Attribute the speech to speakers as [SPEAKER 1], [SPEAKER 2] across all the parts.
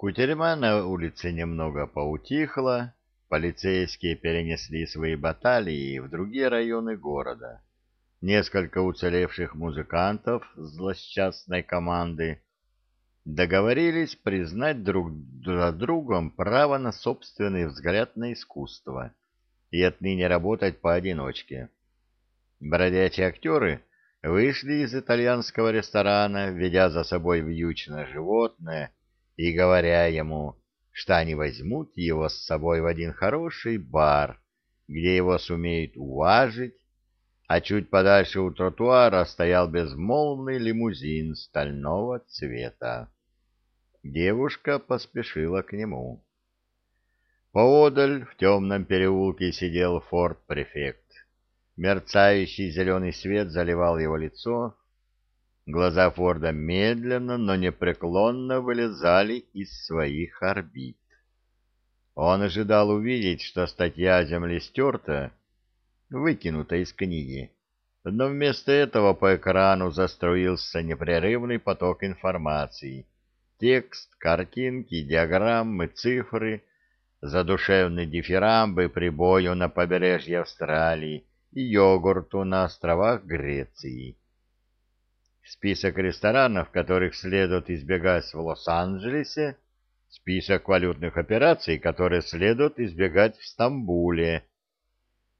[SPEAKER 1] Кутерьма на улице немного поутихла, полицейские перенесли свои баталии в другие районы города. Несколько уцелевших музыкантов злосчастной команды договорились признать друг за другом право на собственный взгляд на искусство и отныне работать поодиночке. Бродячие актеры вышли из итальянского ресторана, ведя за собой вьючное животное и говоря ему, что они возьмут его с собой в один хороший бар, где его сумеют уважить, а чуть подальше у тротуара стоял безмолвный лимузин стального цвета. Девушка поспешила к нему. Поодаль в темном переулке сидел форт-префект. Мерцающий зеленый свет заливал его лицо. Глаза Форда медленно, но непреклонно вылезали из своих орбит. Он ожидал увидеть, что статья земли стерта, выкинута из книги, но вместо этого по экрану заструился непрерывный поток информации. Текст, картинки, диаграммы, цифры, задушевные дифирамбы прибою на побережье Австралии, и йогурту на островах Греции. Список ресторанов, которых следует избегать в Лос-Анджелесе, список валютных операций, которые следует избегать в Стамбуле,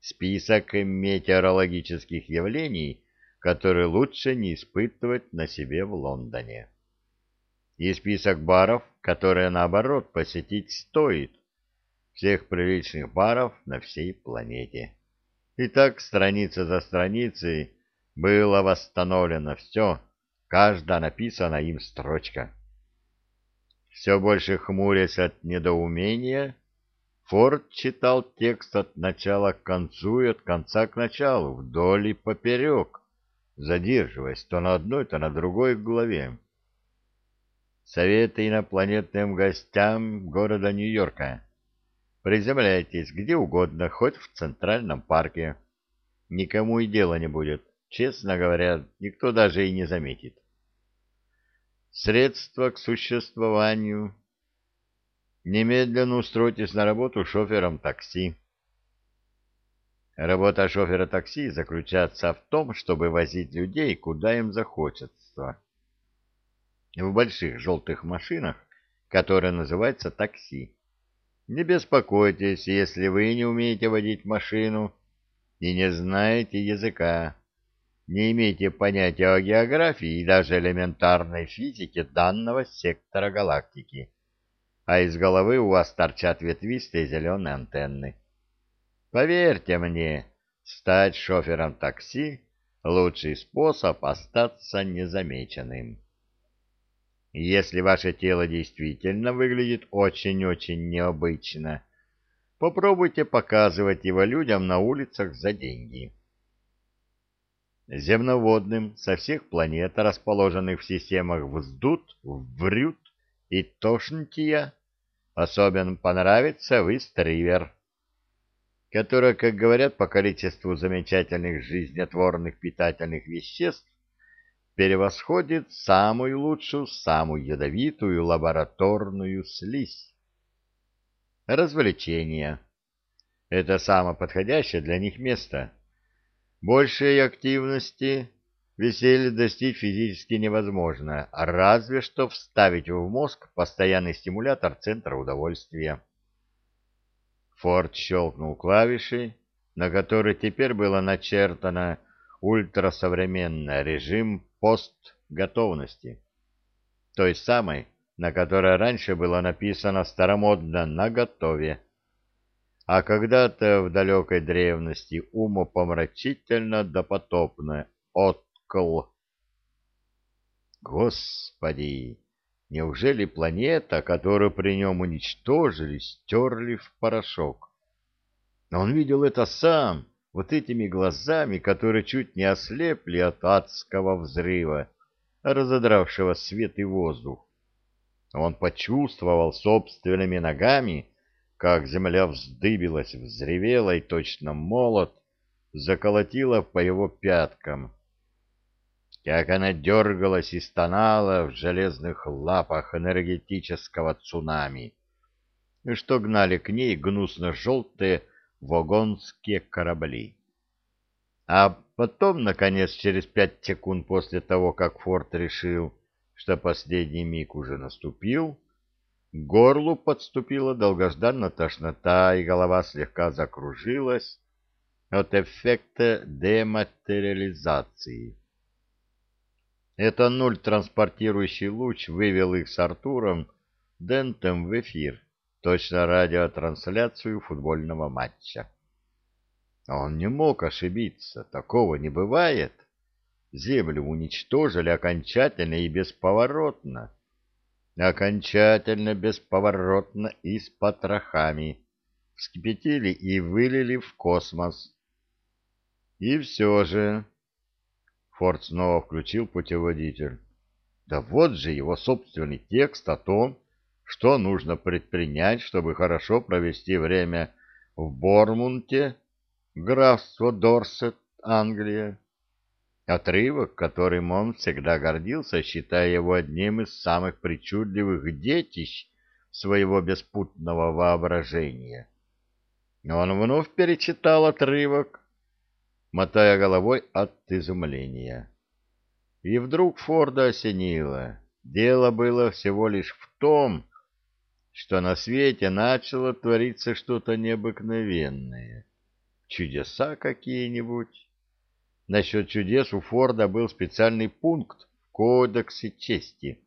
[SPEAKER 1] список метеорологических явлений, которые лучше не испытывать на себе в Лондоне. И список баров, которые, наоборот, посетить стоит, всех приличных баров на всей планете. И так страница за страницей было восстановлено все, каждая написана им строчка. Все больше хмурясь от недоумения, Форд читал текст от начала к концу и от конца к началу, вдоль и поперек, задерживаясь то на одной, то на другой главе. Советы инопланетным гостям города Нью-Йорка. Приземляйтесь где угодно, хоть в Центральном парке. Никому и дела не будет. Честно говоря, никто даже и не заметит. Средства к существованию. Немедленно устройтесь на работу шофером такси. Работа шофера такси заключается в том, чтобы возить людей, куда им захочется. В больших желтых машинах, которые называются такси. Не беспокойтесь, если вы не умеете водить машину и не знаете языка, не имеете понятия о географии и даже элементарной физике данного сектора галактики, а из головы у вас торчат ветвистые зеленые антенны. Поверьте мне, стать шофером такси — лучший способ остаться незамеченным. Если ваше тело действительно выглядит очень-очень необычно, попробуйте показывать его людям на улицах за деньги. Земноводным со всех планет, расположенных в системах Вздут, Врют и Тошнтия, особенно понравится Вистривер, которая, как говорят, по количеству замечательных жизнетворных питательных веществ превосходит самую лучшую, самую ядовитую лабораторную слизь. Развлечения. Это самое подходящее для них место. Большей активности веселье достичь физически невозможно, разве что вставить в мозг постоянный стимулятор центра удовольствия. Форд щелкнул клавишей, на которой теперь было начертано ультрасовременный режим пост готовности, той самой, на которой раньше было написано старомодно «на готове», а когда-то в далекой древности умопомрачительно допотопно «откл». Господи! Неужели планета, которую при нем уничтожили, стерли в порошок? Он видел это сам, вот этими глазами, которые чуть не ослепли от адского взрыва, разодравшего свет и воздух. Он почувствовал собственными ногами, как земля вздыбилась, взревела и точно молот заколотила по его пяткам. как она дергалась и стонала в железных лапах энергетического цунами, что гнали к ней гнусно-желтые вагонские корабли. А потом, наконец, через пять секунд после того, как Форд решил, что последний миг уже наступил, горлу подступила долгожданная тошнота, и голова слегка закружилась от эффекта дематериализации. Это нуль транспортирующий луч вывел их с Артуром Дентом в эфир, точно радиотрансляцию футбольного матча. Он не мог ошибиться, такого не бывает. Землю уничтожили окончательно и бесповоротно. Окончательно, бесповоротно и с потрохами. Вскипятили и вылили в космос. И все же... Форд снова включил путеводитель. Да вот же его собственный текст о том, что нужно предпринять, чтобы хорошо провести время в Бормунте, графство Дорсет, Англия. Отрывок, которым он всегда гордился, считая его одним из самых причудливых детищ своего беспутного воображения. Он вновь перечитал отрывок, мотая головой от изумления. И вдруг Форда осенило. Дело было всего лишь в том, что на свете начало твориться что-то необыкновенное. Чудеса какие-нибудь. Насчет чудес у Форда был специальный пункт в Кодексе чести.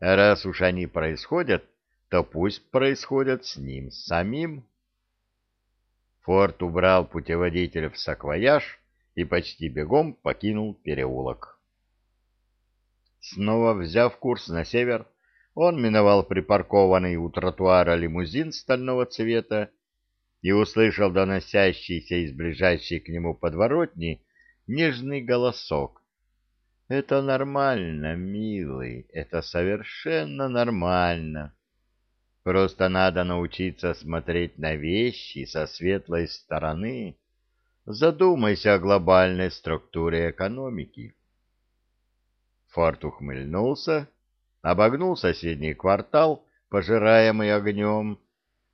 [SPEAKER 1] А раз уж они происходят, то пусть происходят с ним самим. Форд убрал путеводитель в саквояж и почти бегом покинул переулок. Снова взяв курс на север, он миновал припаркованный у тротуара лимузин стального цвета и услышал доносящийся из ближайшей к нему подворотни нежный голосок. «Это нормально, милый, это совершенно нормально. Просто надо научиться смотреть на вещи со светлой стороны. Задумайся о глобальной структуре экономики». Форт ухмыльнулся, обогнул соседний квартал, пожираемый огнем,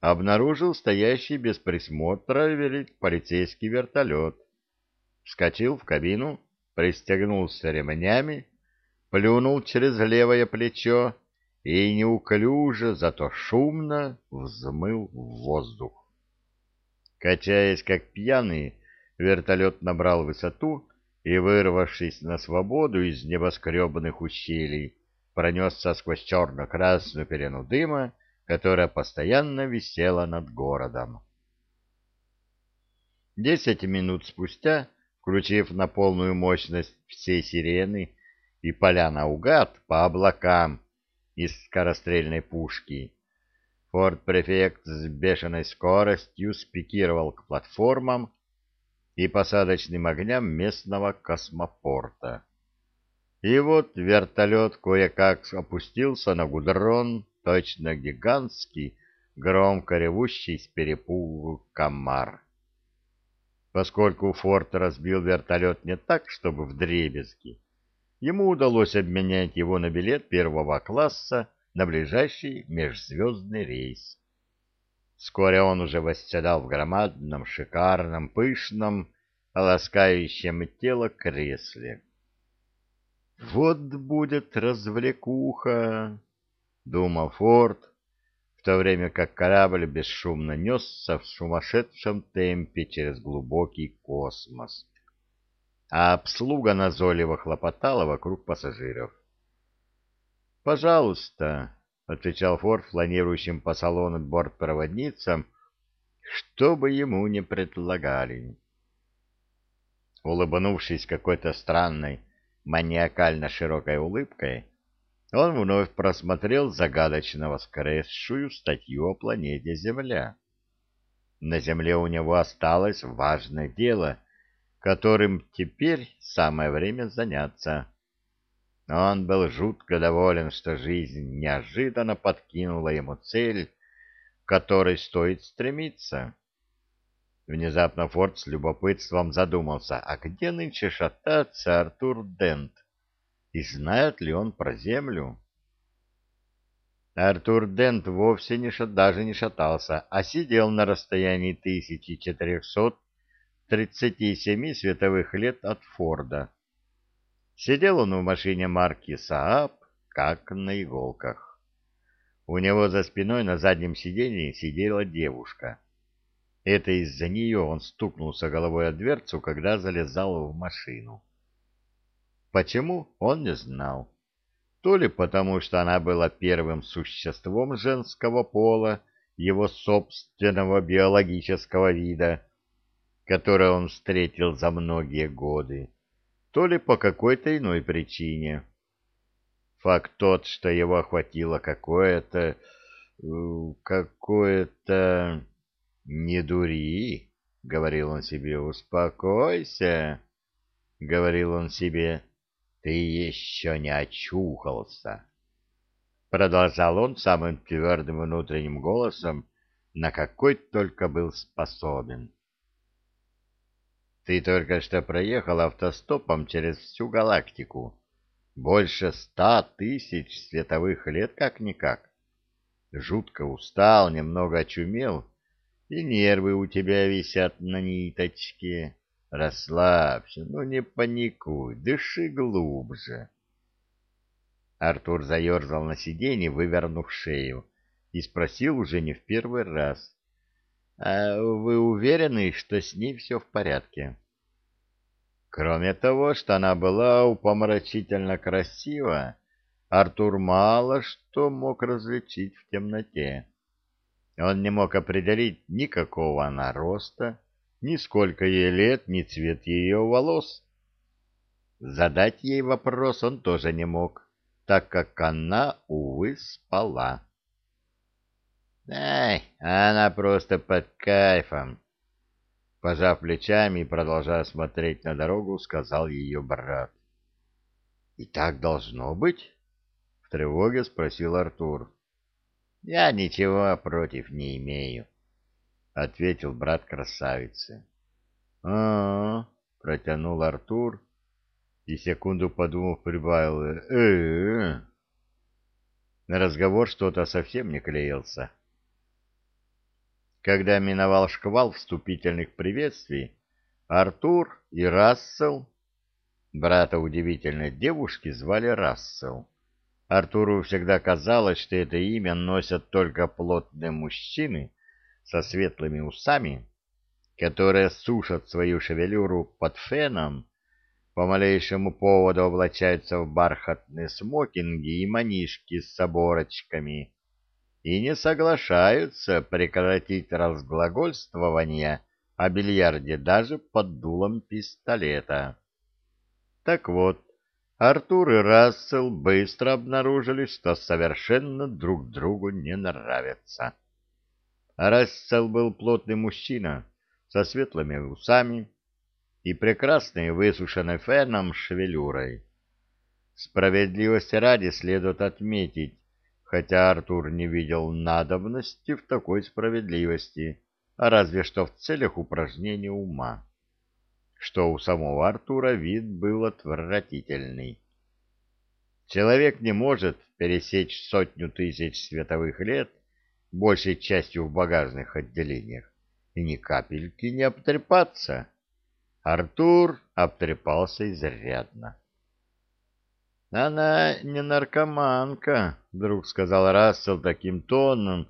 [SPEAKER 1] обнаружил стоящий без присмотра полицейский вертолет, вскочил в кабину, пристегнулся ремнями, плюнул через левое плечо и неуклюже, зато шумно взмыл в воздух. Качаясь как пьяный, вертолет набрал высоту и, вырвавшись на свободу из небоскребных ущелий, пронесся сквозь черно-красную перену дыма, которая постоянно висела над городом. Десять минут спустя, включив на полную мощность все сирены и поля наугад по облакам из скорострельной пушки, форт-префект с бешеной скоростью спикировал к платформам, и посадочным огням местного космопорта. И вот вертолет кое-как опустился на гудрон, точно гигантский, громко ревущий с перепугу комар. Поскольку Форд разбил вертолет не так, чтобы вдребезги, ему удалось обменять его на билет первого класса на ближайший межзвездный рейс. Вскоре он уже восседал в громадном, шикарном, пышном, ласкающем тело кресле. «Вот будет развлекуха!» — думал Форд, то время как корабль бесшумно несся в сумасшедшем темпе через глубокий космос. А обслуга назойливо хлопотала вокруг пассажиров. «Пожалуйста», — отвечал Форд фланирующим по салону бортпроводницам, — «что бы ему ни предлагали». Улыбнувшись какой-то странной, маниакально широкой улыбкой, он вновь просмотрел загадочно воскресшую статью о планете Земля. На Земле у него осталось важное дело, которым теперь самое время заняться. Он был жутко доволен, что жизнь неожиданно подкинула ему цель, к которой стоит стремиться. Внезапно Форд с любопытством задумался, а где нынче шататься Артур Дент? И знает ли он про землю? Артур Дент вовсе не шат, даже не шатался, а сидел на расстоянии 1437 световых лет от Форда. Сидел он в машине марки Saab, как на иголках. У него за спиной на заднем сиденье сидела девушка. Это из-за нее он стукнулся головой о дверцу, когда залезал в машину. Почему, он не знал. То ли потому, что она была первым существом женского пола, его собственного биологического вида, которое он встретил за многие годы, то ли по какой-то иной причине. Факт тот, что его охватило какое-то... Э, какое-то... «Не дури», — говорил он себе, — «успокойся», — говорил он себе, — «ты еще не очухался». Продолжал он самым твердым внутренним голосом, на какой только был способен. «Ты только что проехал автостопом через всю галактику. Больше ста тысяч световых лет как-никак. Жутко устал, немного очумел» и нервы у тебя висят на ниточке. Расслабься, ну не паникуй, дыши глубже. Артур заерзал на сиденье, вывернув шею, и спросил уже не в первый раз. — А вы уверены, что с ней все в порядке? Кроме того, что она была упомрачительно красива, Артур мало что мог различить в темноте. Он не мог определить никакого она роста, ни сколько ей лет, ни цвет ее волос. Задать ей вопрос он тоже не мог, так как она, увы, спала. «Ай, она просто под кайфом!» Пожав плечами и продолжая смотреть на дорогу, сказал ее брат. «И так должно быть?» — в тревоге спросил Артур. Я ничего против не имею, — ответил брат красавицы. А — -а, -а протянул Артур и, секунду подумав, прибавил э, -э, -э. На разговор что-то совсем не клеился. Когда миновал шквал вступительных приветствий, Артур и Рассел, брата удивительной девушки, звали Рассел, Артуру всегда казалось, что это имя носят только плотные мужчины со светлыми усами, которые сушат свою шевелюру под феном, по малейшему поводу облачаются в бархатные смокинги и манишки с оборочками и не соглашаются прекратить разглагольствование о бильярде даже под дулом пистолета. Так вот, Артур и Рассел быстро обнаружили, что совершенно друг другу не нравятся. Рассел был плотный мужчина со светлыми усами и прекрасной высушенной феном шевелюрой. Справедливости ради следует отметить, хотя Артур не видел надобности в такой справедливости, а разве что в целях упражнения ума что у самого Артура вид был отвратительный. Человек не может пересечь сотню тысяч световых лет, большей частью в багажных отделениях, и ни капельки не обтрепаться. Артур обтрепался изрядно. — Она не наркоманка, — вдруг сказал Рассел таким тоном,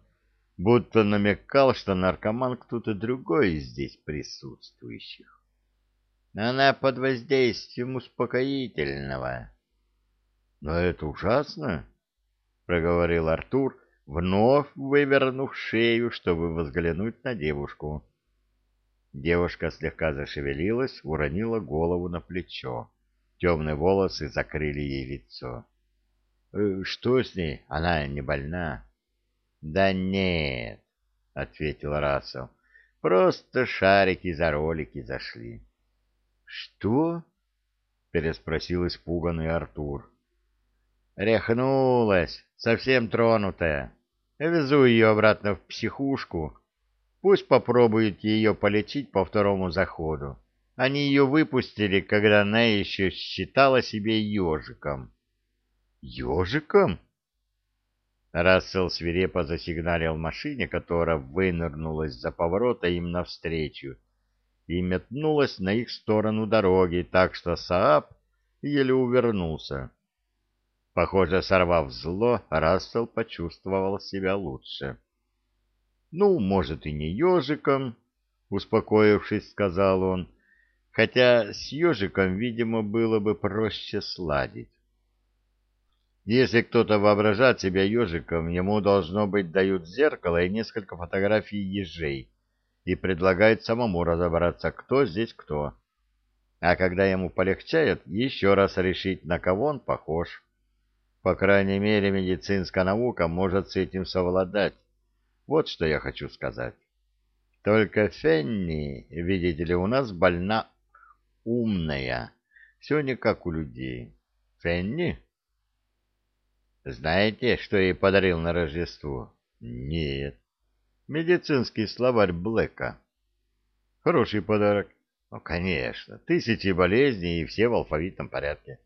[SPEAKER 1] будто намекал, что наркоман кто-то другой из здесь присутствующих. Она под воздействием успокоительного. — Но это ужасно, — проговорил Артур, вновь вывернув шею, чтобы взглянуть на девушку. Девушка слегка зашевелилась, уронила голову на плечо. Темные волосы закрыли ей лицо. «Э, — Что с ней? Она не больна? — Да нет, — ответил Рассел. — Просто шарики за ролики зашли. «Что?» — переспросил испуганный Артур. «Рехнулась, совсем тронутая. Везу ее обратно в психушку. Пусть попробуют ее полечить по второму заходу. Они ее выпустили, когда она еще считала себе ежиком. Ежиком? Рассел свирепо засигналил машине, которая вынырнула за поворота им навстречу и метнулась на их сторону дороги, так что Сааб еле увернулся. Похоже, сорвав зло, Рассел почувствовал себя лучше. — Ну, может, и не ежиком, — успокоившись, сказал он, хотя с ежиком, видимо, было бы проще сладить. Если кто-то воображает себя ежиком, ему, должно быть, дают зеркало и несколько фотографий ежей и предлагают самому разобраться, кто здесь кто. А когда ему полегчает, еще раз решить, на кого он похож. По крайней мере, медицинская наука может с этим совладать. Вот что я хочу сказать. Только Фенни, видите ли, у нас больна умная. Все не как у людей. Фенни? Знаете, что ей подарил на Рождество? Нет. Медицинский словарь Блэка. Хороший подарок. Ну, конечно. Тысячи болезней и все в алфавитном порядке.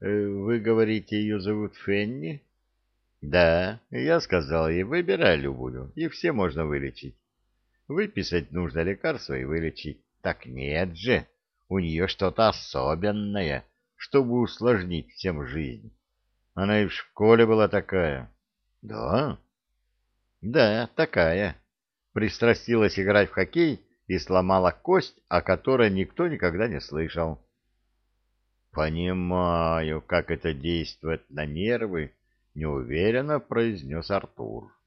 [SPEAKER 1] Э, вы говорите, ее зовут Фенни? Да, я сказал ей, выбирай любую, и все можно вылечить. Выписать нужно лекарство и вылечить. Так нет же, у нее что-то особенное, чтобы усложнить всем жизнь. Она и в школе была такая. Да? Да, такая. Пристрастилась играть в хоккей и сломала кость, о которой никто никогда не слышал. Понимаю, как это действует на нервы, неуверенно произнес Артур.